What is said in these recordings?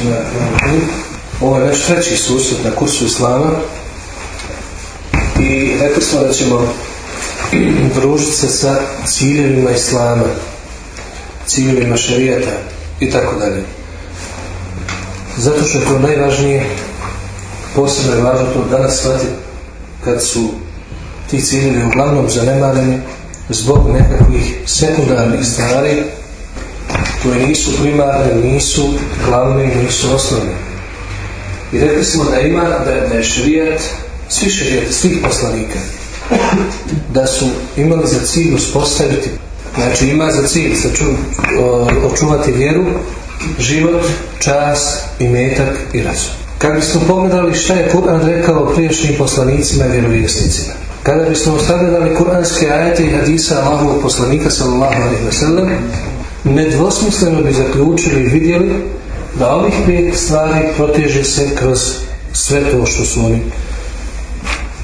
Bismillahirrahmanirrahim. Ovo je naš treći susret na kursu Islama i rekli smo da ćemo družiti se sa ciljevima Islama, ciljevima šarijata i tako dalje. Zato što je to najvažnije, posebno je važno to danas shvatiti kad su ti ciljevi uglavnom zanemareni zbog nekakvih sekundarnih stvari koje nisu primarne, nisu glavne i nisu osnovne. I rekli smo da ima, da, je šarijat, svi šarijati, svih poslanika, da su imali za cilj uspostaviti, znači ima za cilj saču, očuvati vjeru, život, čas, i metak i razum. Kad bismo pogledali šta je Kur'an rekao prijašnjim poslanicima i vjerovjesnicima, kada bismo sagledali kuranske ajete i hadisa Allahovog poslanika sallallahu alaihi wa sallam, nedvosmisleno bi zaključili i vidjeli da ovih pet stvari proteže se kroz sve to što su oni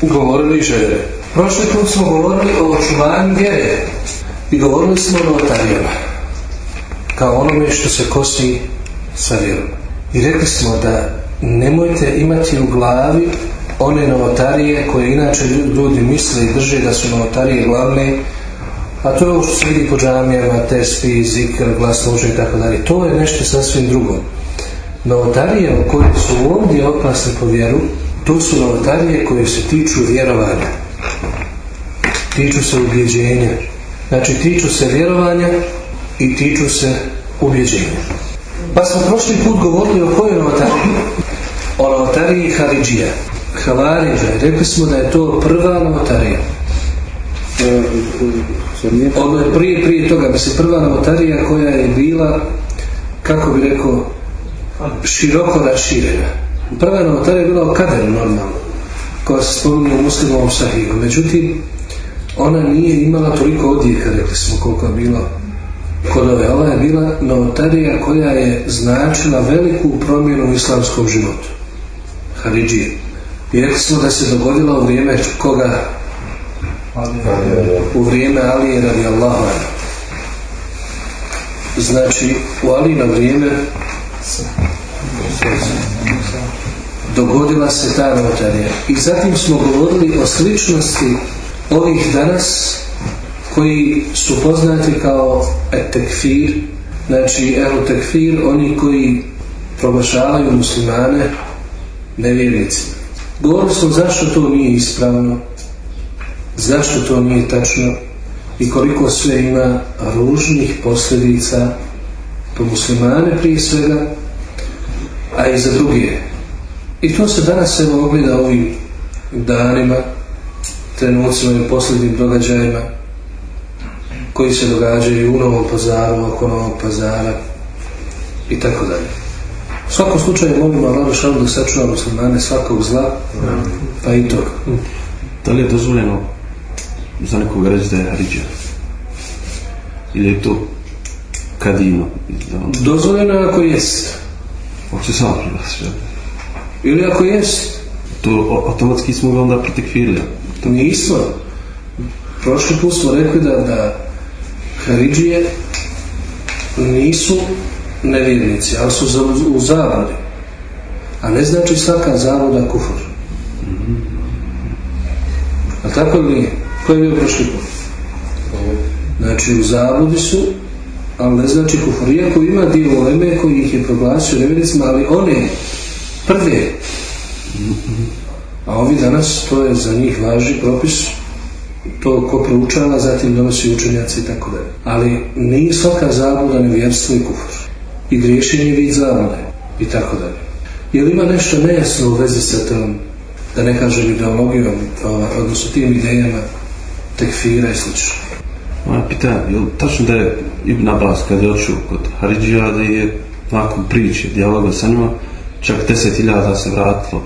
govorili i željeli. Prošli put smo govorili o očuvanju vjere i govorili smo o notarijama kao onome što se kosi sa vjerom. I rekli smo da nemojte imati u glavi one novotarije koje inače ljudi misle i drže da su novotarije glavne a to je ovo što se vidi po džamijama, tespi, zikr, glas i tako dalje. To je nešto sasvim drugo. Novotarije koje su ovdje opasne po vjeru, to su novotarije koje se tiču vjerovanja. Tiču se ubjeđenja. Znači, tiču se vjerovanja i tiču se ubjeđenja. Pa smo prošli put govorili o kojoj novotariji? O novotariji Haridžija. Havariđa. Rekli smo da je to prva novotarija. Ono je prije, prije toga, bi se prva novotarija koja je bila, kako bi rekao, široko raširena. Prva novotarija je bila o kaderu normalno, koja se spominje u muslimovom sahiju. Međutim, ona nije imala toliko odjeka, rekli smo koliko je bilo kod ove. Ova je bila novotarija koja je značila veliku promjenu u islamskom životu. Haridžije. I rekli smo da se dogodila u vrijeme koga u vrijeme Alije radi Allahu znači u Alijino vrijeme dogodila se ta novotarija i zatim smo govorili o sličnosti ovih danas koji su poznati kao etekfir znači erotekfir oni koji proglašavaju muslimane nevjernicima. Govorili smo zašto to nije ispravno zašto to nije tačno i koliko sve ima ružnih posljedica po muslimane prije svega, a i za druge. I to se danas evo ogleda ovim danima, trenucima i posljednim događajima koji se događaju u Novom pazaru, oko Novog pazara i tako dalje. U svakom slučaju molimo Allah da sačuva muslimane svakog zla, pa i toga. Da li je dozvoljeno za nekog reći da je Haridža? Ili je to kadino? Dozvoljeno je ako jest. Hoće sam Ili ako jest. To automatski smo ga onda protekfirili. To nismo. Prošli put smo rekli da, da Haridžije nisu nevjernici, ali su u zavodi. A ne znači svaka zavoda kufor. Mm -hmm. A tako li nije? Koji je prošli put? Znači u zabludi su, ali ne znači kufur. Iako ima dio oleme koji ih je proglasio nevjernicima, ali one prve. A ovi danas, to je za njih važi propis, to ko proučava, zatim donosi učenjaci i tako dalje. Ali nije svaka zabluda nevjerstvo i kufur. I griješenje vid zablude i tako dalje. Ima nešto nejasno u vezi sa tom, da ne kažem ideologijom, odnosno tim idejama tekfira i slično. Moja pitanje, je li tačno da je Ibn Abbas kad je očuo kod Haridžija da je nakon priče, dijaloga sa njima, čak deset hiljada se vratilo?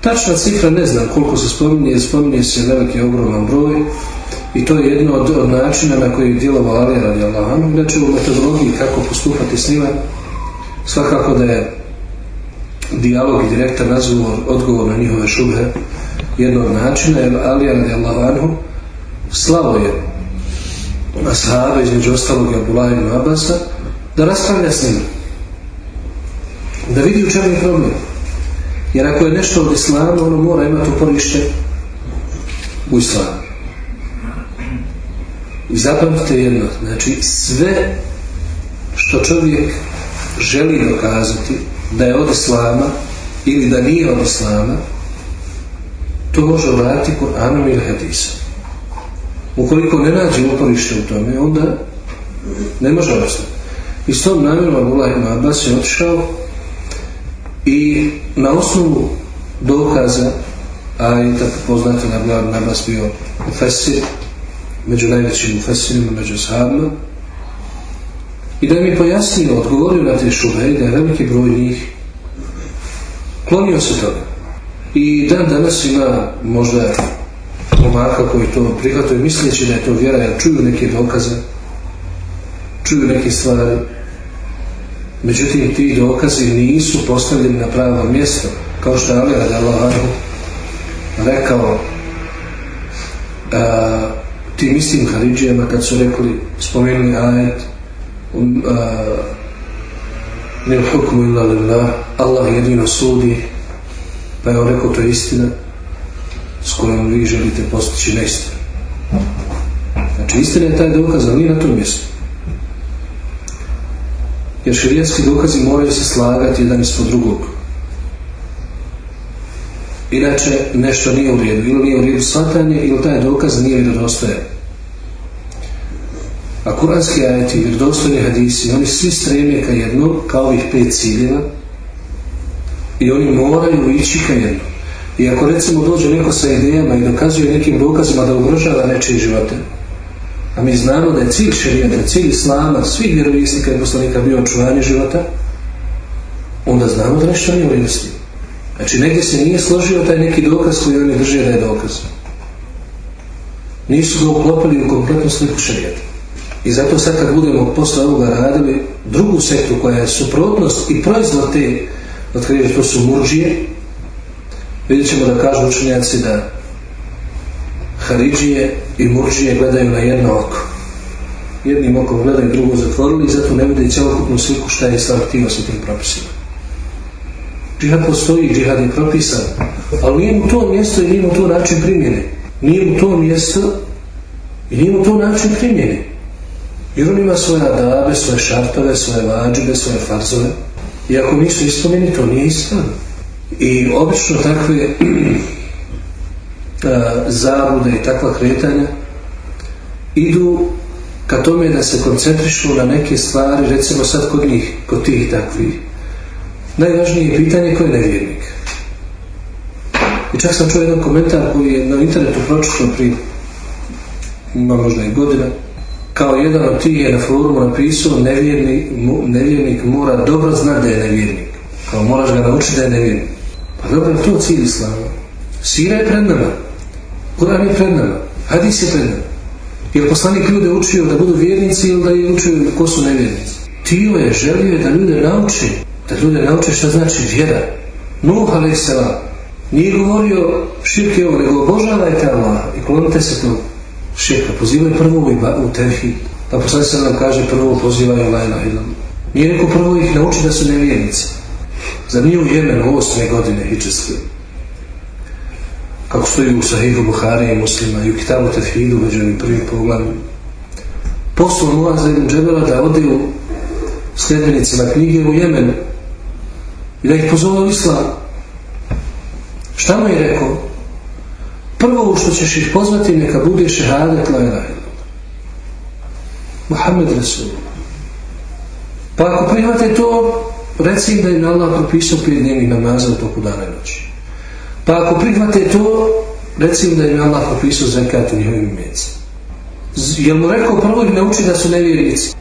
Tačna cifra ne znam koliko se spominje, spominje se veliki ogroman broj i to je jedno od, od načina na koji je djelovao Alija radi Allahom. Znači u metodologiji kako postupati s njima, svakako da je dijalog i direktan razgovor, odgovor na njihove šubhe, jedno od načina, jer Alija radi Allahom slavo je ashaba između ostalog Abdullah ibn Abasa da raspravlja s njim Da vidi u čemu je problem. Jer ako je nešto od islama, ono mora imati uporište u islamu. I zapamtite jedno, znači sve što čovjek želi dokazati da je od islama ili da nije od islama, to može uraditi Kur'anom ili hadisom. Ukoliko ne nađe uporište u tome, onda ne može ostati. I s tom namjerom Abdullah ibn Abbas je otišao i na osnovu dokaza, a i tako poznate na Abdullah ibn Abbas bio u Fesir, među najvećim Fesirima, među sahabima, i da mi pojasnio, odgovorio na te šube da je veliki broj njih klonio se toga. I dan danas ima možda momaka koji to prihvataju misleći da je to vjera, jer čuju neke dokaze, čuju neke stvari. Međutim, ti dokazi nisu postavljeni na pravo mjesto, kao što je Ali Allah rekao a, tim istim Haridžijama kad su rekli, spomenuli ajet um, ne hukmu illa Allah jedino sudi pa je on rekao to je istina s kojom vi želite postići neistinu. Znači istina je taj dokaz ali nije na tom mjestu. Jer širijetski dokazi moraju se slagati jedan ispod drugog. Inače nešto nije u redu. Ili nije u redu shvatanje ili taj dokaz nije vjerodostojan. A kuranski ajeti, vjerodostojni hadisi, oni svi streme ka jednom, kao ovih pet ciljeva, i oni moraju ići ka jednom. I ako recimo dođe neko sa idejama i dokazuje nekim dokazima da ugrožava nečije živote, a mi znamo da je cilj šerijata, cilj islama, svih vjerovisnika i poslanika bio očuvanje života, onda znamo da nešto nije u Znači, negdje se nije složio taj neki dokaz koji oni drže da je dokaz. Nisu ga uklopili u kompletnu sliku šerijata. I zato sad kad budemo posle ovoga radili drugu sektu koja je suprotnost i proizvod te otkrive, to su murđije, vidjet ćemo da kažu učenjaci da Haridžije i murđije gledaju na jedno oko. Jednim okom gledaju, drugo zatvorili i zato ne vide i celokupnu sliku šta je islam htio sa tim propisima. Džihad postoji, džihad je propisan, ali nije mu to mjesto i nije mu to način primjene. Nije mu to mjesto i nije mu to način primjene. Jer on ima svoje adabe, svoje šartove, svoje vađube, svoje farzove. I ako nisu ispomeni, to nije islam. I obično takve zabude i takva kretanja idu ka tome da se koncentrišu na neke stvari, recimo sad kod njih, kod tih takvih. Najvažnije je pitanje ko je nevjernik. I čak sam čuo jedan komentar koji je na internetu pročito prije ima možda i godina kao jedan od tih je na forumu napisao nevjernik, nevjernik mora dobro znati da je nevjernik. Kao moraš ga naučiti da je nevjernik. Pa dobro, to cilj islama. Sira je pred nama. Kur'an je pred nama. Hadis je pred nama. Je poslanik ljude učio da budu vjernici ili da je učio ko su nevjernici? Tio je želio da ljude nauči. Da ljude nauče šta znači vjera. Nuh a.s. Nije govorio širke ovo, nego obožavajte Allah i klonite se to širka. Pozivaju prvo u tevhid. Pa poslanik se nam kaže prvo pozivaju la ilaha illallah. Nije rekao prvo ih nauči da su nevjernici. Za nije u Jemenu osme godine hičeske. Kako stoji u Sahihu Buhari i muslima i u Kitabu Tevhidu među ovim prvim poglavim. Poslao Muaza ibn Džebela da ode u sljedbenicima knjige u Jemenu i da ih pozove islam. Šta mu je rekao? Prvo što ćeš ih pozvati neka bude šehadet la ilaha Muhammed Rasul. Pa ako prihvate to, reci da je Allah propisao prije dnevnih namaza u toku dana i noći. Pa ako prihvate to, reci da je Allah propisao zekat u njihovim mjecima. Jel mu rekao prvo ih nauči da su nevjernici?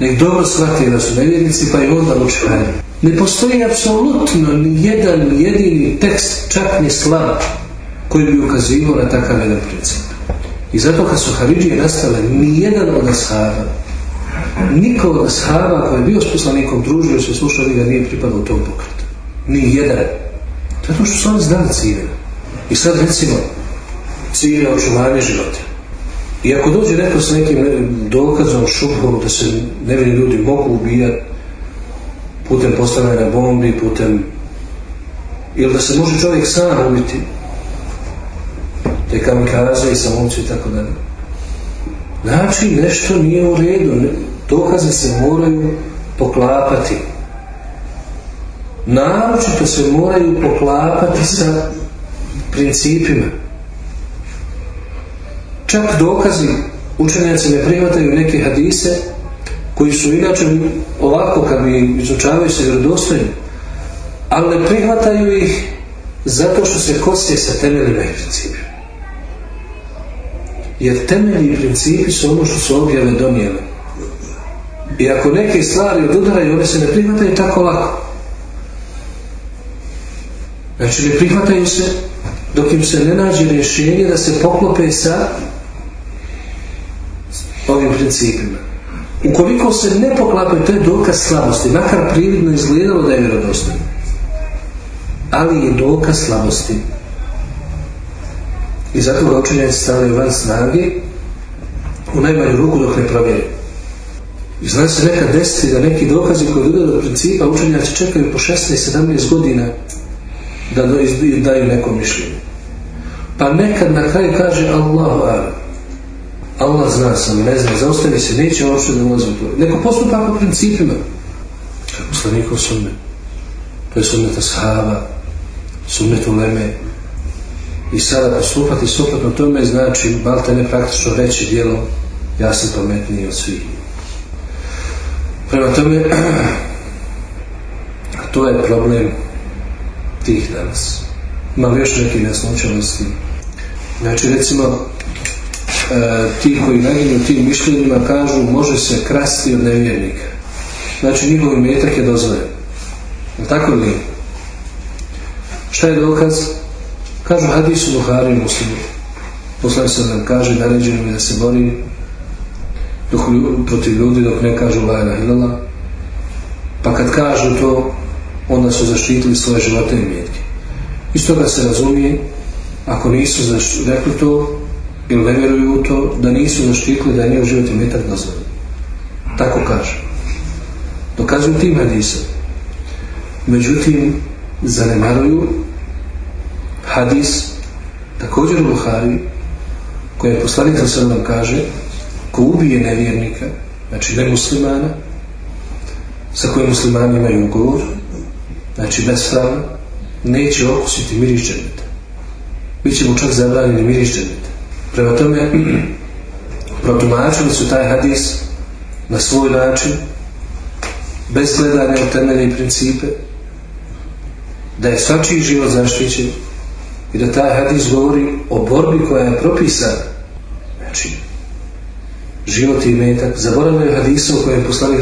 Nek dobro shvati da su nevjernici, pa i onda uči hajde. Ne postoji apsolutno ni jedan jedini tekst, čak ni slab, koji bi ukazivao na takav jedan princip. I zato kad su Haridžije nastale, nijedan od ashaba, niko od koji je bio s poslanikom, družio se, slušali ga, nije pripadao u tom pokretu. Ni jedan. Zato što su oni znali cilje. I sad recimo, cilje očuvanje života. I ako dođe neko s nekim dokazom, šupom, da se nevini ljudi mogu ubijati, putem postavljanja bombi, putem ili da se može čovjek sam ubiti te kamikaze i samomci i tako dalje. Znači, nešto nije u redu. Dokaze se moraju poklapati. Naročito se moraju poklapati sa principima. Čak dokazi učenjaci ne prihvataju neke hadise koji su inače ovako kad mi izučavaju se vjerodostojni ali ne prihvataju ih zato što se kosije sa temeljima i principima. Jer temeljni principi su ono što su objave donijele. I ako neke stvari odudaraju, one se ne prihvataju tako lako. Znači ne prihvataju se dok im se ne nađe rješenje da se poklope sa ovim principima. Ukoliko se ne poklapaju, to je dokaz slabosti, makar prividno izgledalo da je vjerodostojno. Ali je dokaz slabosti. I zato ga učenjaci stavljaju van snage u najmanju ruku dok ne provjeri. I zna se nekad desiti da neki dokazi koji dodaju do principa učenjaci čekaju po 16-17 godina da daju neko mišljenje. Pa nekad na kraju kaže Allahu Allah zna sam, ne zna, zaustavi se, neće uopšte da ulazi u to. Neko postupa po principima. Kao poslanikov sunne. To je sunneta sahaba, sunnetu leme. I sada postupati suprotno tome znači balte ne praktično reći djelo ja sam pametniji od svih. Prema tome to je problem tih danas. Ima još neki neslučajnosti. Znači recimo E, ti koji naginju tim mišljenjima kažu može se krasti od nevjernika. Znači njihov metak je dozvoljen. Je tako li? Šta je dokaz? Kažu hadisu Buhari muslimu. Poslan se nam kaže naređeno mi da se bori dok, protiv ljudi dok ne kažu la ilaha Pa kad kažu to, onda su zaštitili svoje živote i mjetke. Iz toga se razumije, ako nisu rekli to, ili ne vjeruju u to da nisu zaštitili da je njihov život i metak dozvoljen. Tako kaže. Dokazuju tim hadisom. Međutim, zanemaruju hadis također u Buhari koji je poslanik nam kaže ko ubije nevjernika, znači ne muslimana, sa kojim muslimani imaju ugovor, znači bespravno, neće okusiti miris džaneta. Biće mu čak zabranjeni miris Prema tome, protumačili su taj hadis na svoj način, bez gledanja u temelje i principe, da je svačiji život zaštićen i da taj hadis govori o borbi koja je propisana. Znači, život i metak. Zaboravljaju hadisa u kojem je poslanik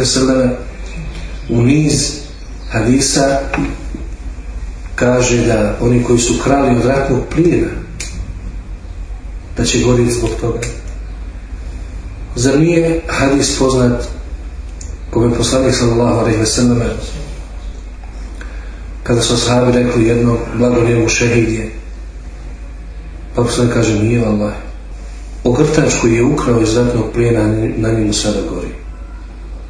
u niz hadisa kaže da oni koji su krali od ratnog plijena da će goriti zbog toga. Zar nije hadis poznat kome poslanik sallallahu alaihi sallam kada su sahabi rekli jedno blago njemu šehidje pa poslanik kaže nije Allah ogrtač koji je ukrao iz ratnog plijena na njemu sada gori.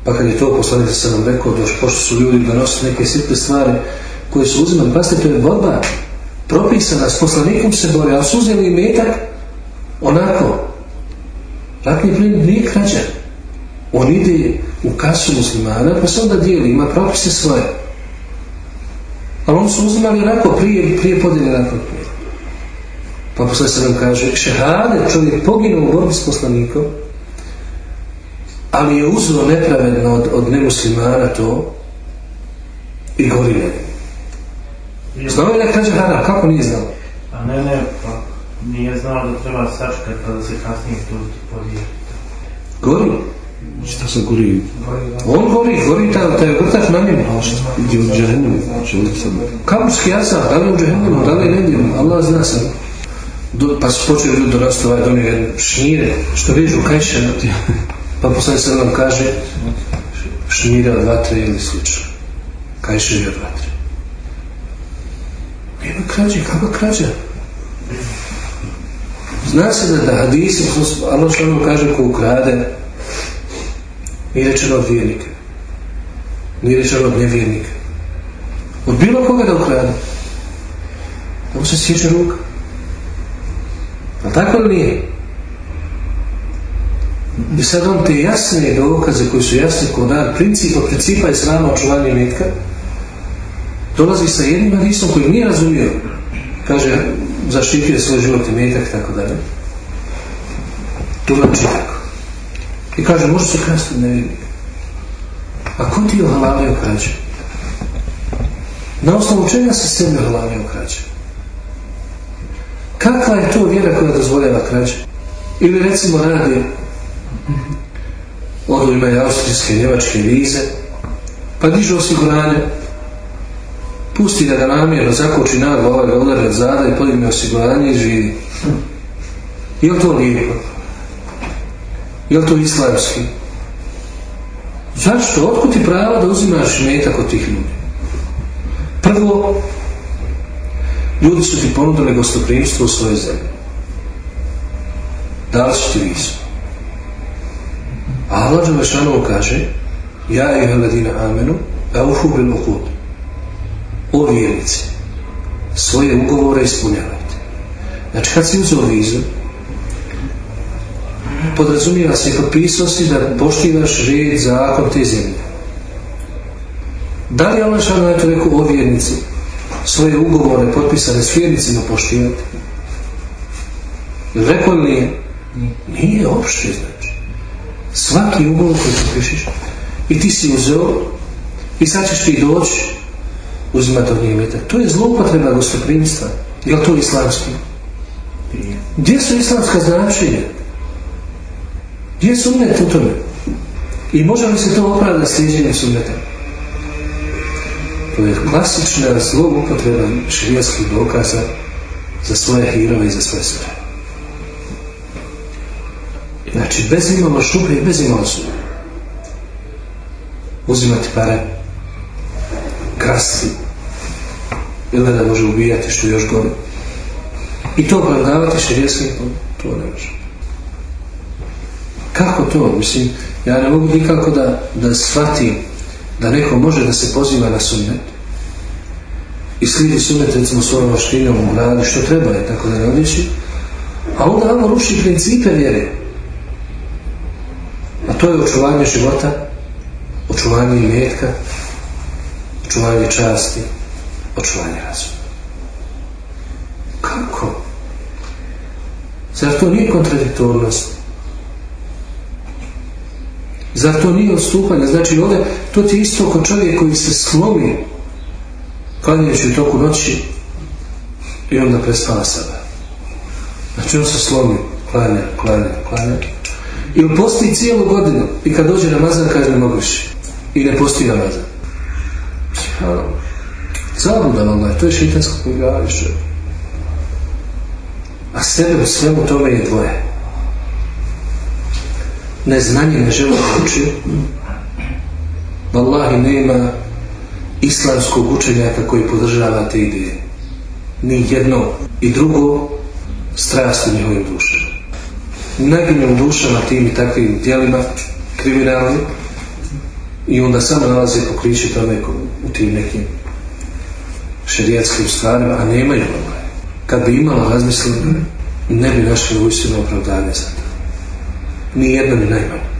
Pa kad je to poslanik sallam rekao da pošto su ljudi donosili neke sitne stvari koje su uzimali, pa to je borba propisana, s poslanikom se bori, ali su uzeli metak onako. Ratni plijen nije krađa. On ide u kasu muslimana pa se onda dijeli, ima propise svoje. Ali oni su uzimali onako prije, prije podjelje ratnog plijena pa posle se nam kaže šehade čovjek poginuo u borbi s poslanikom ali je uzelo nepravedno od, od nemuslimana to i gori ne znao je da krađa haram, kako nije znao? A ne, ne, pa nije znao da treba sačekati pa da se kasnije to podijeti. Gori? Šta se gori? On gori, gori taj, taj vrtač na njemu. A šta? Ide u džehennemu. Kaburski jasar, da li u džehennemu, da li ne Allah zna sam. Do, pa su počeli ljudi dorasti ovaj dom šnire, što vidiš u kajše. Pa posle se nam kaže šnire od vatre ili slično. Kajše od vatre. Nema krađe, kako krađa? Zna se da, da hadisi, Allah što kaže ko ukrade, nije rečeno od vijenika. Nije rečeno od nevjernika. Od bilo koga da ukrade. Da mu se sjeće ruka. A tako li nije? Sad on te jasne dokaze koji su jasni kod dan principa, principa je srama očuvanja metka, dolazi sa jednim hadisom koji nije razumio. Kaže, zaštitio svoj život i metak, tako dalje. Tumači tako. I kaže, može se krasti od. A ko ti je ohalalio krađe? Na osnovu čega se sebe ohalalio krađe? Kakva je to vjera koja dozvoljava krađe? Ili recimo radi odu imaju austrijske, njemačke vize, pa dižu osiguranje, pusti da ga namjerno zakoči naglo ovaj udari od zada i podigne osiguranje i živi. Je li to lijepo? Je li to islamski? Zašto? Otkud ti pravo da uzimaš metak od tih ljudi? Prvo, ljudi su ti ponudili gostoprimstvo u svojoj zemlji. Dali su ti vizu. A Allah Đelešanovu kaže Ja i Heledina Amenu Eufu bil uhud O vjernici Svoje ugovore ispunjavajte Znači kad si uzeo vizu podrazumijeva se i potpisao si da poštivaš red zakon te zemlje. Da li Allah šalno je to rekao o vjernici svoje ugovore potpisane s vjernicima poštivati? Rekao li nije? Nije opšte znači. Svaki ugovor koji potpišiš i ti si uzeo i sad ćeš ti doći uzimati od njih To je zloupotreba gostoprimstva. Je li to islamski? Gdje su islamska značenja? Gdje je sunnet u tome? I može li se to opravdati sliđenjem sunneta? To je klasična zloupotreba širijaskih dokaza za svoje hirove i za svoje sve. Znači, bez imamo šupe i bez imamo sunne. Uzimati pare, krasti, ili da može ubijati što još gore. I to opravdavati širijeskim, to, to ne može. Kako to? Mislim, ja ne mogu nikako da, da shvatim da neko može da se poziva na sunnet i slidi sunnet recimo svojom maštinom u gradu što treba je tako da ne odjeći a onda ono ruši principe vjere. A to je očuvanje života očuvanje imetka očuvanje časti očuvanje razuma. Kako? zar to nije kontradiktornost Zar to nije odstupanje? Znači ovdje, to ti isto kao čovjek koji se slomi klanjajući u toku noći i onda prespava sebe. Znači on se slomi, klanja, klanja, klanja. Ili posti cijelu godinu i kad dođe Ramazan kaže ne mogu više. I ne posti Ramazan. Zabudan Allah, to je šitansko pogledavište. A sebe u svemu tome je dvoje neznanje ne žele uči Wallahi nema islamskog učenjaka koji podržava te ideje. Ni jedno. I drugo strast u njihovim dušama. Naginjom dušama tim i takvim dijelima kriminalni i onda samo nalaze pokriće tome u tim nekim šerijatskim stvarima a nemaju. Ovaj. kad bi imala razmisli ne bi našli uistinu opravdanje za ni jedno ni najmanje.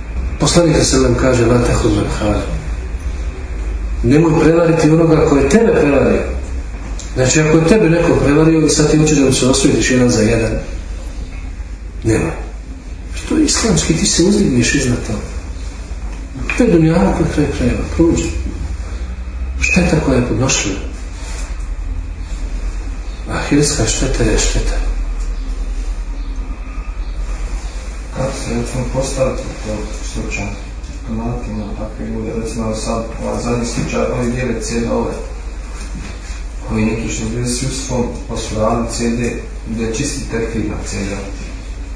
Poslanik nam kaže la tahud hvala. Nemoj prevariti onoga koje tebe prevario. Znači ako je tebe neko prevario i sad ti uči da mu se osvijetiš jedan za jedan. Nema. To je islamski, ti se uzdigniš iznad toga. To je dunjava koja kraj krajeva, prođe. Šteta koja je podnošljiva. Ahirska šteta je šteta. kako se recimo postaviti to slučaj donatima takve ljude, recimo sad ovaj zadnji slučaj, ovi dijele CD ove koji neki što bili s Jusufom pa su radili CD gdje je čisti tekfir na CD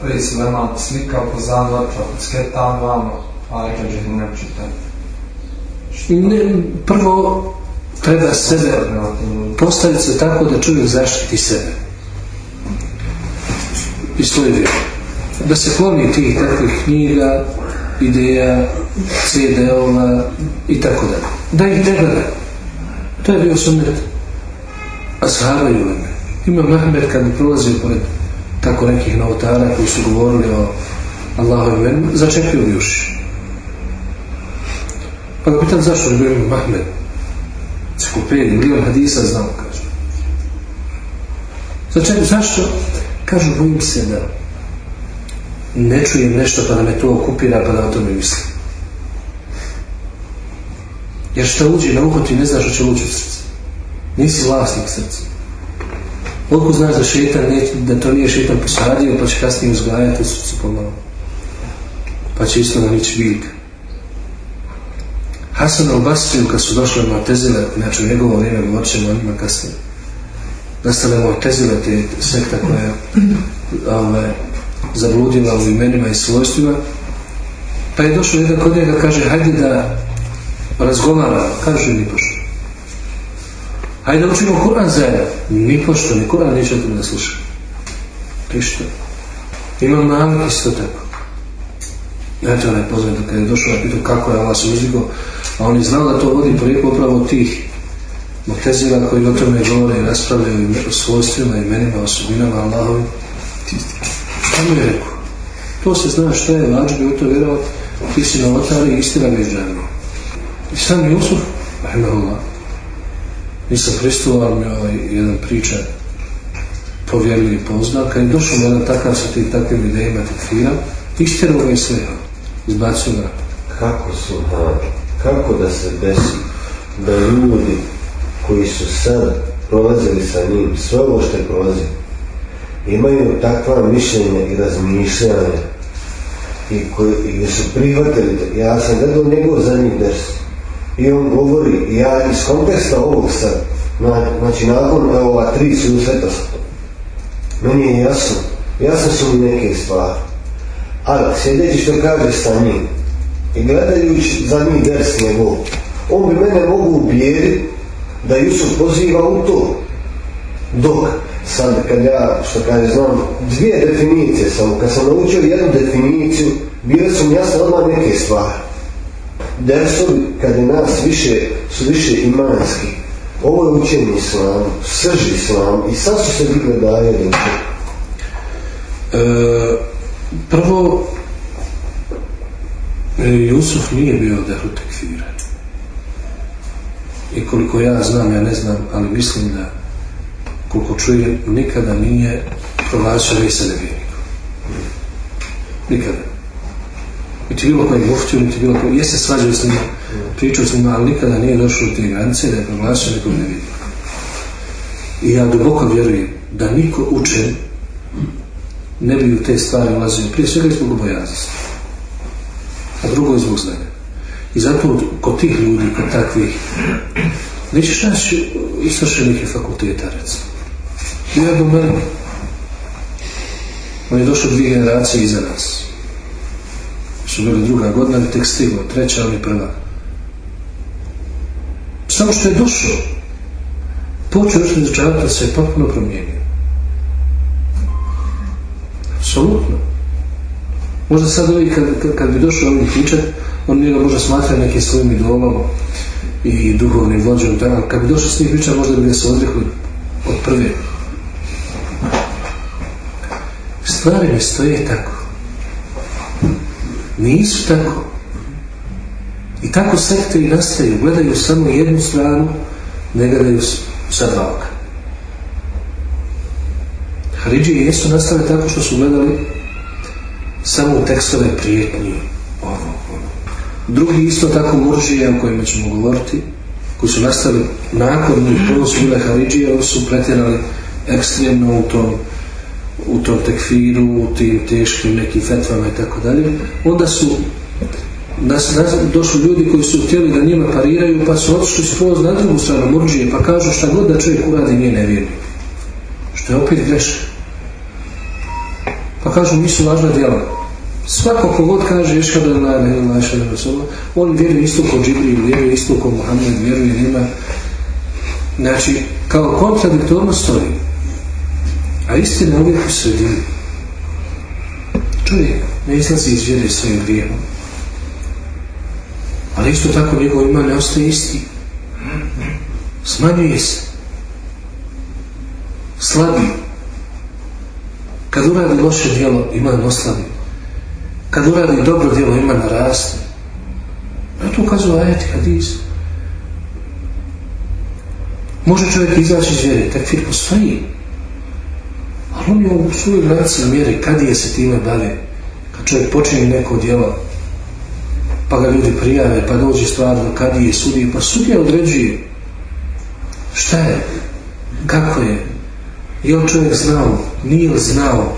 prije se veman slika po zanvatra, kod sketan vamo, a neka čitam. Ne, prvo treba sebe postaviti se tako da čovjek zaštiti sebe i svoje vjeru da se kloni tih takvih knjiga, ideja, CD-ova i tako dalje. Da ih ne gleda. To je bio sunnet ashaba i uleme. Ima Mahmed kad bi prolazio pored tako nekih novotara koji su govorili o Allahu imenu, začepio bi uši. Pa ga pitan zašto je bio Mahmed? Ciklopedij, milion hadisa znao, kaže. Začepio, zašto? Kažu, bojim se da ne čujem nešto pa da me to okupira pa da o tome mislim. Jer šta uđe na uho ti ne znaš što će ući u srce. Nisi vlasnik srca. Koliko znaš da šetan da to nije šetan posadio pa će kasnije uzgajati u srcu pomalo. Pa će isto nići biljka. Hasan al-Basriju kad su došle Mu'tezile, znači u njegovo vrijeme govorit ćemo o njima kasnije. Nastale te sekta koja je ovaj, zabludila u imenima i svojstvima. Pa je došao jedan kod njega kaže hajde da razgovara, kaže ni pošto. Hajde da učimo Kur'an zajedno. Ni pošto, ni Kur'an neće da sluša. Ništa. Imam navik isto tako. Znate onaj poznat kada je došao pitao kako je Allah se uzdigo, a on je znao da to vodi porijeklo upravo tih Moktezila koji o tome govore i raspravljaju o svojstvima, imenima, osobinama Allahovim. Mu je rekao? To se zna šta je vađbi u to vjerovati, ti si novotari i istina ga izđavio. I sam Jusuf, rahimahullah, nisam pristuvao, ali mi ovaj jedan priča poznak, kad je došao jedan takav sa tim takvim idejima tekfira, istjerao ga i sve, izbacio ga. Kako su, kako da se desi da ljudi koji su sad prolazili sa njim, sve ovo što je prolazio, imaju takva mišljenja i razmišljanja i koji i su prihvatili, ja sam gledao njegov zadnji ders i on govori, ja iz konteksta ovog sad, znači nakon ova tri susreta meni je jasno, jasno su mi neke stvari, ali sljedeći što kaže sa njim i gledajući zadnji ders njegov, on bi mene mogu ubijediti da Jusuf poziva u to, dok sad kad ja, što kaže, znam dvije definicije samo, kad sam naučio jednu definiciju, bile su mi jasne odmah neke stvari. Dersovi, kad je nas više, su više imanski, ovo je učenje islam, srž islam i sad su se bile daje do e, Prvo, e, Jusuf nije bio dehlu tekfira. I koliko ja znam, ja ne znam, ali mislim da koliko čujem, nikada nije proglasio Rejsa nevjernikom. Nikada. Niti bilo koji muftiju, niti bilo koji, jeste svađao s njima, pričao s njima, ali nikada nije došao u te granice da je proglasio nekog nevjernikom. I ja duboko vjerujem da niko učen ne bi u te stvari ulazio, prije svega zbog obojaznosti, a drugo je zbog znanja. I zato kod tih ljudi, kod takvih, nećeš naći istošenih fakulteta, recimo. Bio do mene. On je došao dvije generacije iza nas. Su bili druga godina, ali tek stiglo, treća, ali prva. Samo što je došao, počeo još izučavati da se je potpuno promijenio. Apsolutno. Možda sad ovi, kad, kad, kad bi došao ovim pričat, on njega možda smatra nekim svojim idolom i duhovnim vođom, kad bi došao s njih priča, možda bi ga se odrekli od prve. Stvari ne stoje tako. Nisu tako. I tako sekte i nastaju. Gledaju samo jednu stranu, ne gledaju sa dva oka. Haridžije jesu nastale tako što su gledali samo tekstove prijetnje. Ovo, ovo. Drugi isto tako muržije o kojima ćemo govoriti, koji su nastali nakon njih, prvo su bile su pretjerali ekstremno u tom u tom tekfiru, u tim teškim nekim fetvama i tako dalje, onda su nas, nas, došli ljudi koji su htjeli da njima pariraju, pa su otišli skroz na drugu stranu murđije, pa kažu šta god da čovjek uradi nije nevjerni. Što je opet greška. Pa kažu nisu važna djela. Svako kogod kaže ješka da na naša on vjeruje isto kao Džibril, vjeruje isto kao Muhammed, vjeruje nema. Znači, kao kontradiktorno stoji. A istina uvijek u sredini. Čovjek ne izlazi iz vjere svojim grijehom. Ali isto tako njegov iman ne ostaje isti. Smanjuje se. Slabi. Kad uradi loše djelo, iman oslabi. Kad uradi dobro djelo, iman naraste. Na to ukazuje ajeti hadis. Može čovjek izaći iz vjere, tekfir postoji. Ali on je u svojoj granici mjeri, kad je se time bave. Kad čovjek počini neko djelo, pa ga ljudi prijave, pa dođe stvar do kad je sudi, pa sudija određuje šta je, kako je, je li čovjek znao, nije li znao.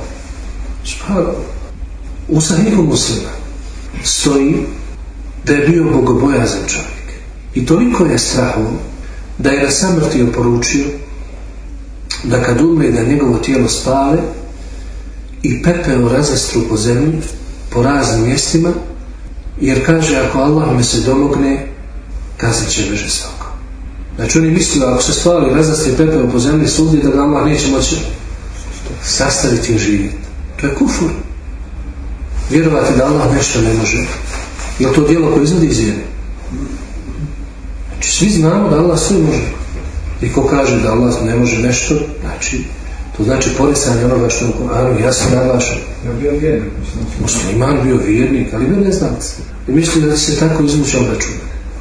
Pa, u sahihu muslima stoji da je bio bogobojazan čovjek. I toliko je strahu da je na samrti oporučio da kad umre da njegovo tijelo spale i pepeo razastru po zemlji, po raznim mjestima, jer kaže ako Allah me se domogne, kaznit će beže svako. Znači oni mislili ako se spali razastri pepeo po zemlji sudi da ga Allah neće moći sastaviti i živjeti. To je kufur. Vjerovati da Allah nešto ne može. Je to djelo koje izvodi iz? Znači svi znamo da Allah sve može. I ko kaže da Allah ne može nešto, znači to znači porisanje onoga što je u Koranu jasno naglašeno. Ja bio vjernik, mislim. Musliman bio vjernik, ali bio neznanac. I misli da se tako izmuće obračun.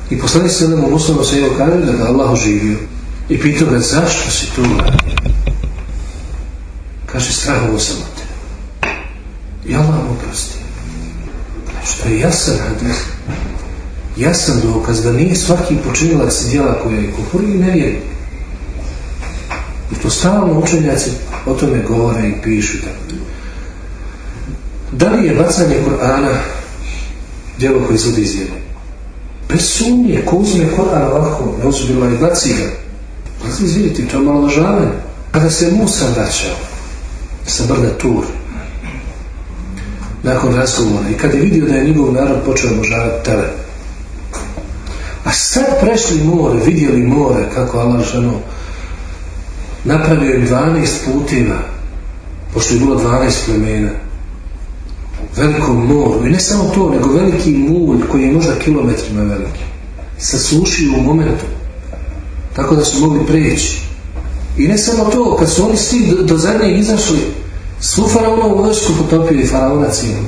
I poslanik se nam u muslimu se evo kaže da ga Allah oživio. I pitao ga zašto si tu uradio? Kaže strahovo sam od tebe. I Allah mu oprosti. Znači to je jasan hadis. Jasan dokaz da nije svaki počinilac djela koja je kufur i nevjernik. I to stalno učenjaci o tome govore i pišu tako. Da li je bacanje Kur'ana djelo koje izvodi iz vjere? Bez sumnje, ko uzme Kur'an ovako, ne uzubila i baci ga. Pa izvidjeti, to je malo lažavanje. Kada se Musa vraćao sa brda Tur, nakon razgovora, i kada je vidio da je njegov narod počeo obožavati tele, a sad prešli more, vidjeli more, kako Allah ženo, napravio im 12 puteva, pošto je bilo 12 plemena, velikom moru. I ne samo to, nego veliki mulj koji je možda kilometrima veliki. Sasušio u momentu. Tako da su mogli preći. I ne samo to, kad su oni svi do, do zadnje izašli, svu faraonovu vojsku potopio i faraona cijelu.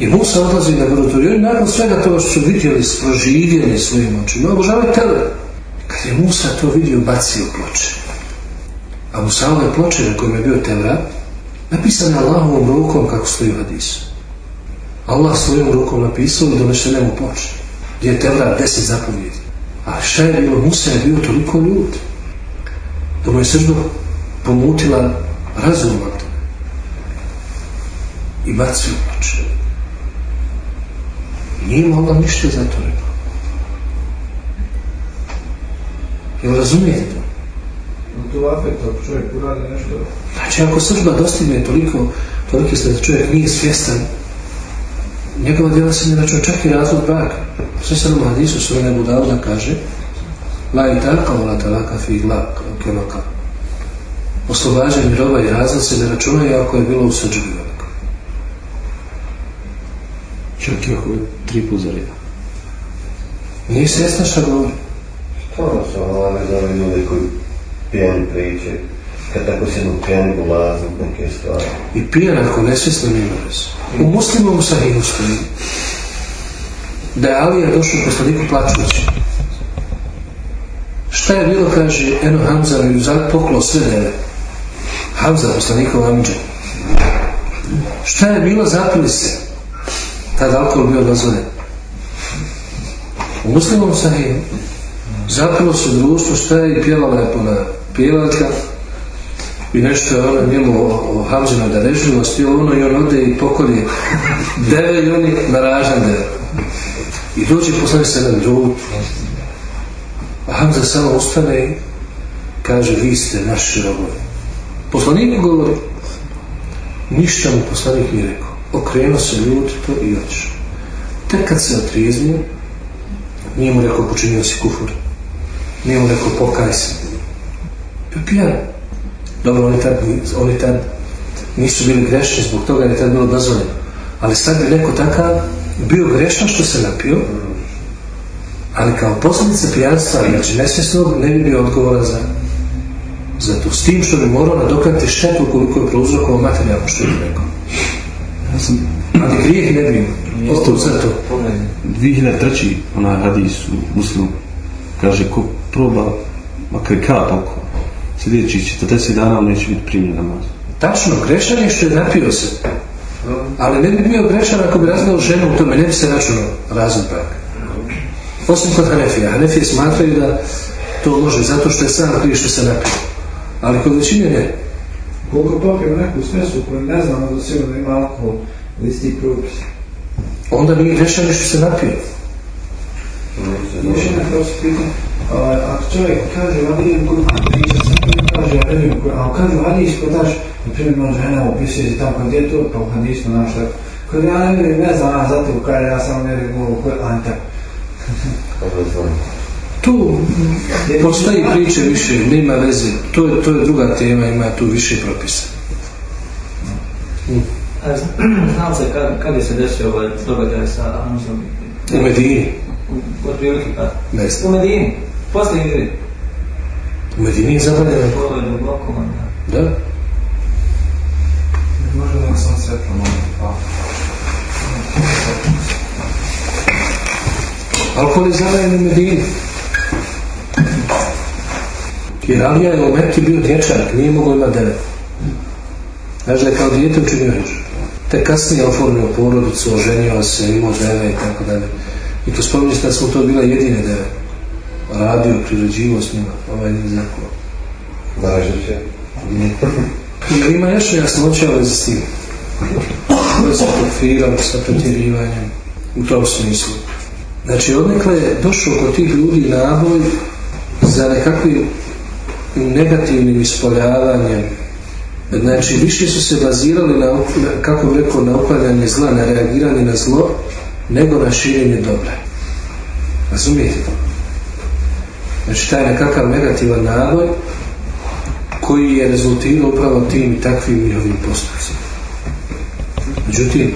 I Musa odlazi na Brotor. I oni nakon svega toga što su vidjeli, proživjeli svojim očima, obožavaju tele. Kad je Musa to vidio, bacio ploče. A Musaove ploče na kojem je bio Tevrat, napisane Allahovom rukom kako stoji u hadisu. Allah svojom rukom napisao i donešene mu ploče. Gdje je Tevrat deset zapovjedi. A šta je bilo? Musa je bio toliko ljud. Da mu je sržba pomutila razum. I bacio ploče. Nije mu Allah ništa za to rekao. Jel razumijete to? To afekt, ako čovjek uradi nešto, Znači, ako sržba dostigne toliko, toliko da čovjek nije svjestan, njegova djela se ne računa čak i razlog braka. Sve se nam u hadisu svoje nebu da kaže La i taka, la talaka fi la, kao kao Oslobađanje roba i razlog se ne računaju ako je bilo u srđbi veliko. Čak i ako je tri put za reda. Nije svjesna šta govori. Stvarno su Allah ne znam ljudi koji pijani priče, kad tako se jednu pijani ulaze u neke stvari. I pijan ako nesvjesno nema veze. U muslimovom sahihu stoji da je Alija došao poslaniku plaćući. Šta je bilo, kaže, eno Hamza i uzad poklo sve deve. Hamza, poslanikov amidža. Šta je bilo, zapili se. Tada alkohol bio dozvoljen. U muslimovom sahihu zapilo se društvo, šta je i pjevala je pona pjevalka i nešto je ona njemu o, o Hamzina darežljivosti, ono i on ode i pokolje deve i oni naražan deve. I dođe poslani se jedan ljud, a Hamza samo ustane i kaže, vi ste naši robovi. Poslanik govori, ništa mu poslanik nije rekao. Okrenuo se ljud to i otišao. Tek kad se otrijeznio, nije mu rekao počinio si kufur. Nije mu rekao pokaj se. Pijan. Dobro, oni tad, oni tad nisu bili grešni, zbog toga je tad bilo dozvoljeno. Ali sad bi neko takav bio grešan što se napio Ali kao posljedica pijanstva, znači nesvjesnog, ne bi bio odgovoran za, za to. S tim što bi morao nadoknati štetu koliko je prouzrokovao materijalno što je rekao. Ja sam Ali grijeh ne bi. Isto za to. 2003. onaj hadis u muslimu kaže ko proba makar kap oko sljedećih 40 dana on neće biti primljen namaz. Tačno, grešan je što je napio se. Ali ne bi bio grešan ako bi razveo ženu u tome, ne bi se računao razum braka. Osim kod Hanefija. Hanefije smatraju da to može zato što je sam prije što se napio. Ali kod većine ne. Koliko popijemo neku smesu koju ne znamo da sigurno ima alkohol ili isti propis. Onda nije grešan je što se napio. Se ovaj, ako čovjek kaže vadijem koliko priča, sam kaže vadijem koliko, a kaže vadijs ko daš, na primjer, ono žena opisuje se tamo kad je to, pa u hadisu, znaš tako, kad ja ne vidim, ne znam, a zato kaže, ja samo ne vidim koje, a tako. Tu postoji priče više, nema veze. To je, to je druga tema, ima tu više propisa. A Znao se kad, kad je se desio ovaj događaj sa Hamzom? U Medini. U- kad? Ne U znam. Medini. Poslije Indiri. U Medini je zabranjeno. Ovo je duboko, man. Da? Možda nek sam svetlo, malo, pa. Alkohol je zabranjen u Medini. Jer Alija je u Mekki bio dječak, nije mogao imati devet. Znaš da je kao dijete učinio još. Te kasnije oformio porodicu, oženio se, imao deve i tako dalje. I to spominje se da smo to bila jedine deve. Radio, priređivo s njima, ovaj nije zakon. Važno će. I ima jasnoća u vezi s tim. Sa profirom, sa pretjerivanjem, u tom smislu. Znači, odnekle je došao kod tih ljudi naboj za nekakvim negativnim ispoljavanjem. Znači, više su se bazirali na, kako bi rekao, na uklanjanje zla, na reagiranje na zlo, nego na širenje dobra. Razumijete? Znači, taj nekakav negativan naboj koji je rezultirao upravo tim i takvim njihovim postupcima. Međutim,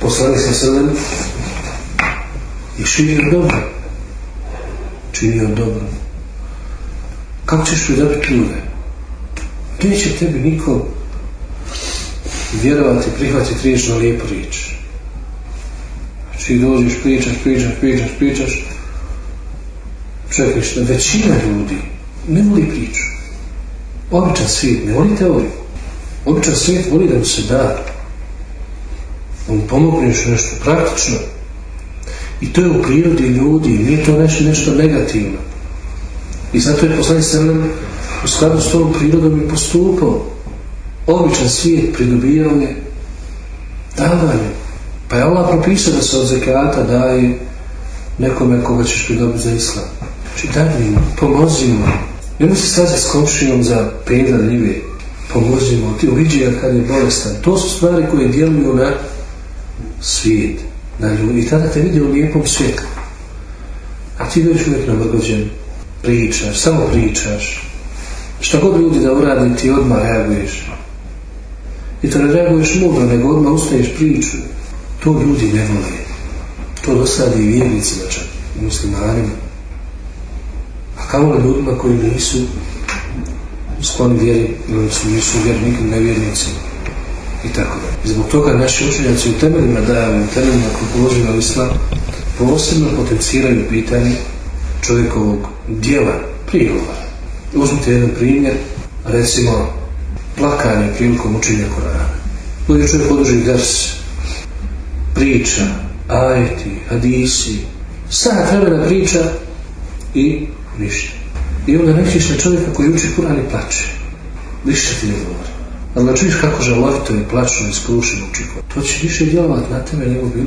poslanik sa sredem je širio dobro. Činio dobro. Kako ćeš pridobiti ljude? Neće tebi niko vjerovati, prihvatiti riječ na lijepu riječ. Znači dođeš, pričaš, pričaš, pričaš, pričaš, da većina ljudi ne voli priču. Običan svijet ne voli teoriju. Običan svijet voli da mu se da. Da mu pomogneš nešto praktično. I to je u prirodi ljudi, nije to nešto, nešto negativno. I zato je poslanik Selem u skladu s tom prirodom i postupao. Običan svijet pridobijao je davanje. Pa je Allah propisao da se od zekata daje nekome koga ćeš pridobiti za islam. Znači daj mu, pomozi mu. Nemoj se svađati s komšinom za pedal ljive. Pomozi mu, ti uviđi ga kad je bolestan. To su stvari koje djeluju na svijet, na ljudi. I tada te vidi u lijepom svijetu. A ti dođeš uvijek nalagođen. Pričaš, samo pričaš. Šta god ljudi da uradi, ti odmah reaguješ. I to ne reaguješ mudro, nego odmah ustaješ priču. To ljudi ne vole. To dosadi i vjernicima čak, i muslimanima. A kao na ljudima koji nisu skloni vjeri, ili su nisu vjernikim nevjernicima. I tako da. I zbog toga naši učenjaci u temeljima dajave, u temeljima na islam, posebno potenciraju pitanje čovjekovog dijela, prigovora. Uzmite jedan primjer, recimo plakanje prilikom učenja Korana. Koji čovjek održi ders, priča, ajeti, hadisi, sat vremena priča i ništa. I onda nećeš na čovjeka koji uči Kur'an i plače. Ništa ti ne govori. Ali da čuješ kako žalovito i plačno i skrušeno uči. To će više djelovati na tebe nego bi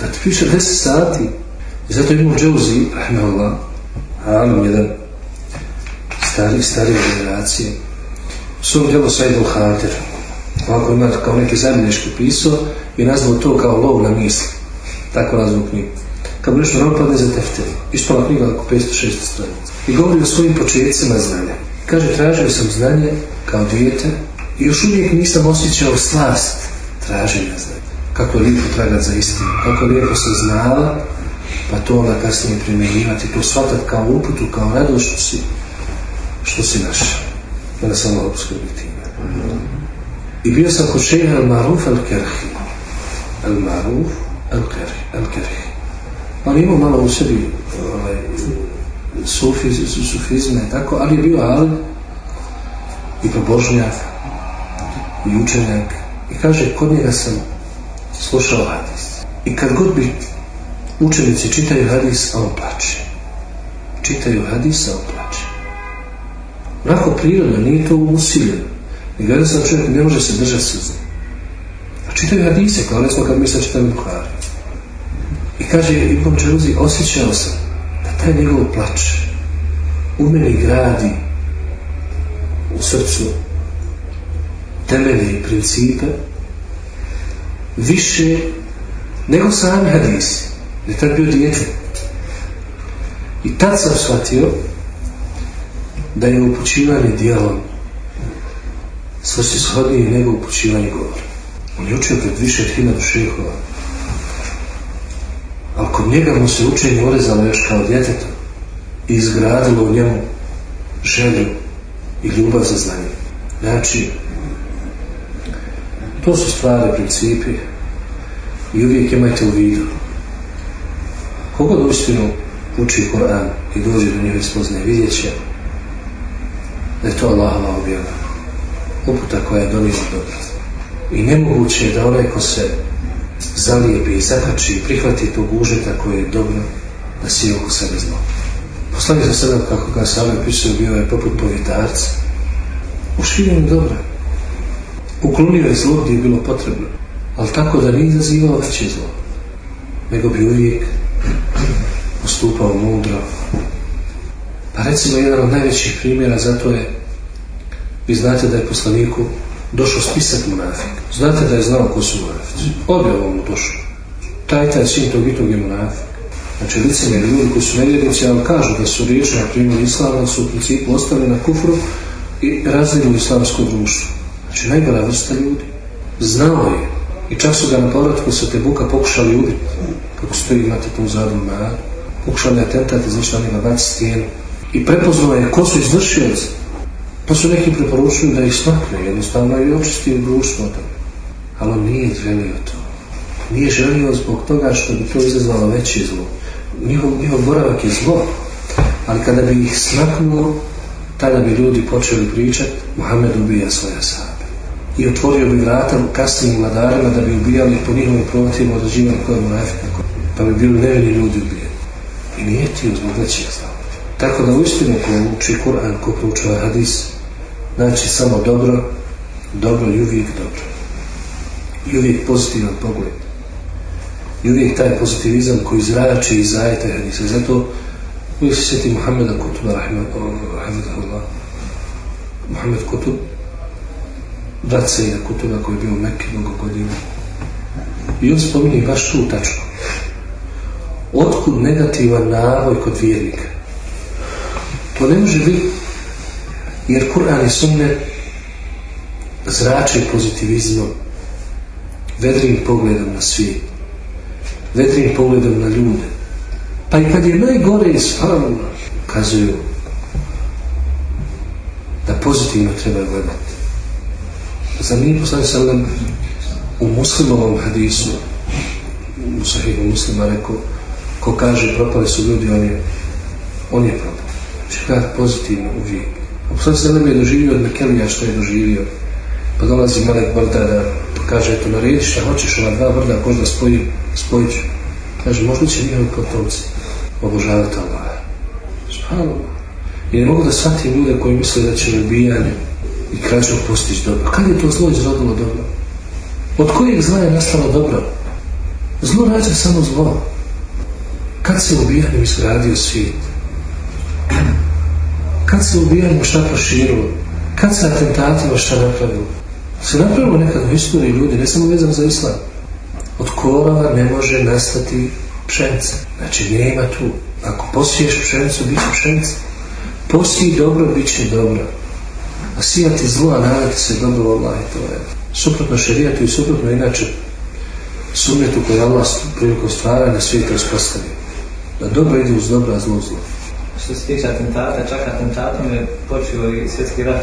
da ti piše 10 sati. I zato imamo Džauzi, rahmeullah, alim jedan stari, starije generacije, u svom djelu Saidul Hatir, ovako ima kao neki zamjenješki pisao i nazvao to kao lov na misli. Tako nazvao knjigu. Kad mu nešto napadne za tefteri. Ispala knjiga oko 500-600 stranica. I govori o svojim početcima znanja. Kaže, tražio sam znanje kao dijete i još uvijek nisam osjećao slast traženja znanja. Kako je lijepo tragat za istinu. Kako je lijepo se znala pa to onda kasnije primjenjivati, to shvatati kao uputu, kao radost što si, što si našao. Da nas Allah obskrbi time. I bio sam kod šeha al-Maruf al-Kerhi. Al-Maruf al-Kerhi. Al-Kerhi. On imao malo u sebi ovaj, sufiz, sufizme, tako, ali je bio ali i pobožnjak i učenjak. I kaže, kod njega sam slušao hadis. I kad god bi učenici čitaju hadis, a on plače. Čitaju hadis, a on plače. Onako prirodno, nije to usiljeno. Nego jednostavno čovjek ne može se držati suze. A čitaju hadise, kao recimo kad mi sad. I kaže Ibn Čeruzi, osjećao sam da taj njegov plač u meni gradi u srcu temelje i principe više nego sami hadisi. Jer tad bio dijete. I tad sam shvatio da je upućivanje dijelom svrsishodnije nego upućivanje govora. On je učio pred više od hiljadu šehova. Ali kod njega mu se učenje urezalo još kao djetetu i izgradilo u njemu želju i ljubav za znanje. Znači, to su stvari, principi i uvijek imajte u vidu. Kogod uistinu uči Koran i dođe do njega spoznaje, vidjet će da je to Allahova objava. Uputa koja je donijela dobro. I nemoguće je da onaj ko se zalijepi i zakači i prihvati tog užeta koje je dobro, da si oko sebe zlo. Poslani za sebe, kako ga sam opisao, bio je poput povjetarca. U širenju dobra. Uklonio je zlo gdje je bilo potrebno, ali tako da nije izazivao veće zlo, nego bi uvijek postupao mudro. Pa recimo jedan od najvećih primjera za to je vi znate da je poslaniku došao spisak munafika. Znate da je znao ko su munafici. Objavom mu došao. Taj taj sin tog i tog je munafik. Znači licemjeri ljudi koji su nevjernici, ali kažu da su riječi na primjer islama, su u principu ostali na kufru i razlili u islamsko društvo. Znači najgora vrsta ljudi. Znao je. I čak su ga na povratku sa Tebuka pokušali ubiti. Kako stoji imate to u mara. Pokušali atentat izvršali na baci stijenu. I prepoznao je ko su izvršioci. Pa su neki preporučili da ih smakne, jednostavno i očisti društvo od toga. Ali on nije želio to. Nije želio zbog toga što bi to izazvalo veće zlo. Njihov, njihov boravak je zlo. Ali kada bi ih smaknuo, tada bi ljudi počeli pričati Muhammed ubija svoje sahabe. I otvorio bi vrata kasnijim vladarima da bi ubijali po njihovim promotivima određivali koje munafika. Pa bi bili nevini ljudi ubijeni. I nije ti zbog zla. Tako da uistinu ko uči Kur'an, ko proučava hadis, znači samo dobro, dobro i uvijek dobro. I uvijek pozitivan pogled. I uvijek taj pozitivizam koji zrači iz ajeta hadisa. Zato uvijek se sjeti Muhammeda Kutuba, rahimahullah. Muhammed Kutub, brat Sejda Kutuba koji je bio u Mekke mnogo godina. I on spominje baš tu tačku. Otkud negativan navoj kod vjernika? To ne može biti jer Kur'an i sunnet zrače pozitivizmom, vedrim pogledom na svijet, vedrim pogledom na ljude. Pa i kad je najgore iz kazuju da pozitivno treba gledati. Zar nije poslani sallam u muslimovom hadisu, u sahihu muslima rekao, ko kaže propali su ljudi, on je, on je propao. Znači kada pozitivno uvijek. A sad se ne je doživio od Mekelija što je doživio. Pa dolazi Melek Brda da kaže, eto, naredi šta hoćeš, ova dva brda, ako da spoji, spojit ću. Kaže, možda će njihovi potomci obožavati Allah. Spavno. I ne mogu da shvatim ljude koji misle da će ubijanje i krađom postići dobro. Kad je to zlo izrodilo dobro? Od kojeg zla je nastalo dobro? Zlo rađa samo zlo. Kad se ubijanjem izgradio svijet? Kad se ubijanjem šta proširilo? Kad se atentatima šta napravilo? Se napravilo nekad u istoriji ljudi, ne samo vezano za islam. Od korova ne može nastati pšenica. Znači nema tu. Ako posiješ pšenicu, bit će pšenica. Posiji dobro, bit će dobro. A sijati zlo, a nadati se dobro, Allah, to je suprotno šerijatu i suprotno inače sunnetu koji Allah prilikom stvaranja svijeta uspostavio. Da dobro ide uz dobro, a zlo zlo. Što se tiče atentata, čak atentatom je počeo i svjetski rat.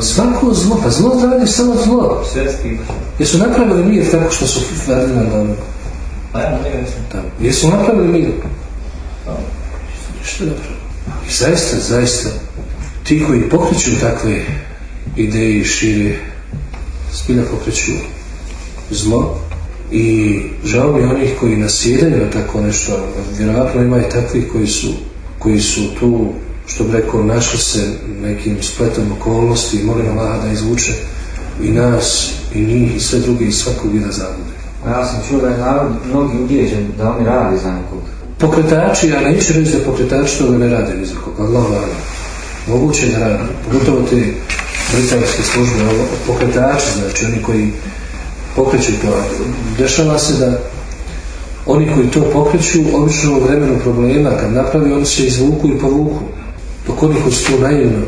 Svako zlo, pa zlo radi samo zlo. Svjetski, Jesu napravili mir tako što su radili na domu? pa ja njega mislim. Jesu napravili mir? Što je napravili? I zaista, zaista, ti koji pokreću takve ideje i šire, zbilja pokreću zlo i žao mi onih koji nasjedaju na tako nešto, vjerojatno ima i takvih koji su, koji su tu, što bi rekao, našli se nekim spletom okolnosti i molim Allah da izvuče i nas, i njih, i sve druge, i svakog vida zabude. A ja sam čuo da je narod mnogi ubijeđen da oni radi za nekog. Pokretači, ja neću reći da pokretači toga ne rade ni za koga, Allah vana. Moguće da rade, pogotovo te britanske službe, pokretači, znači oni koji pokreću to. Dešava se da oni koji to pokreću, obično u vremenu problema, kad napravi, oni se izvuku i povuku. Dok oni koji su tu naivno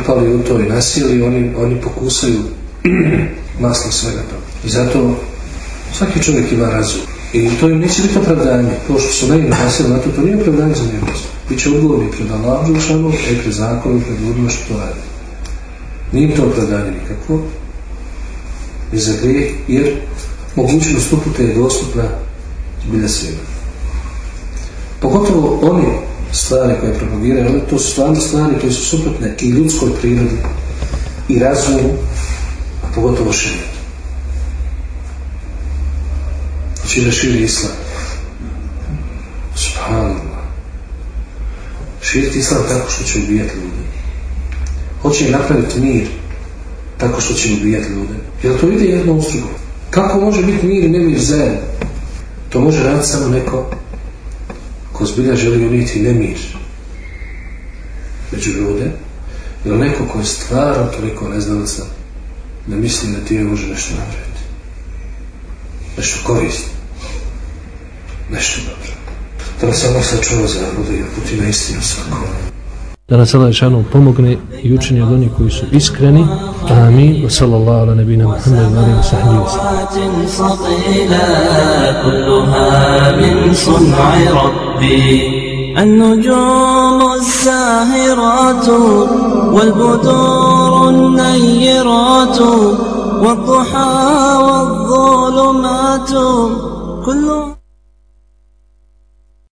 upali u to i oni, oni pokusaju maslo svega. I zato svaki čovjek ima razum. I to im neće biti opravdanje. To što su naivno nasijeli na to, to nije opravdanje za nevnost. Biće odgovorni pred Allahom i pred zakonom, pred ljudima što to radi. Nije to opravdanje nikakvo, ni za grijeh, jer mogućnost upute je dostupna zbilja svima. Pogotovo oni stvari koje propagiraju, ali to su stvarno stvari koje su suprotne i ljudskoj prirodi, i razumu, a pogotovo širijetu. Znači da širi islam. Subhanallah. Širiti islam tako što će ubijati ljude. Hoće napraviti mir tako što će ubijati ljude. Jer to ide jedno uz drugo. Kako može biti mir i nemir zajedno? To može raditi samo neko ko zbilja želi uniti nemir među ljude, ili neko ko je stvarno toliko neznalica da misli da ti može nešto napraviti. Nešto korisno. Nešto dobro. Da nas Allah sačuva zablude i uputi na istinu svakome. Da nas Allah Žešanu pomogne i učini od onih koji su iskreni. Amin. Wa sallallahu ala nebina Muhammed wa alihi wa sahbihi wa sallam. كلها النجوم الساهرات والبدور النيرات والضحى والظلمات كل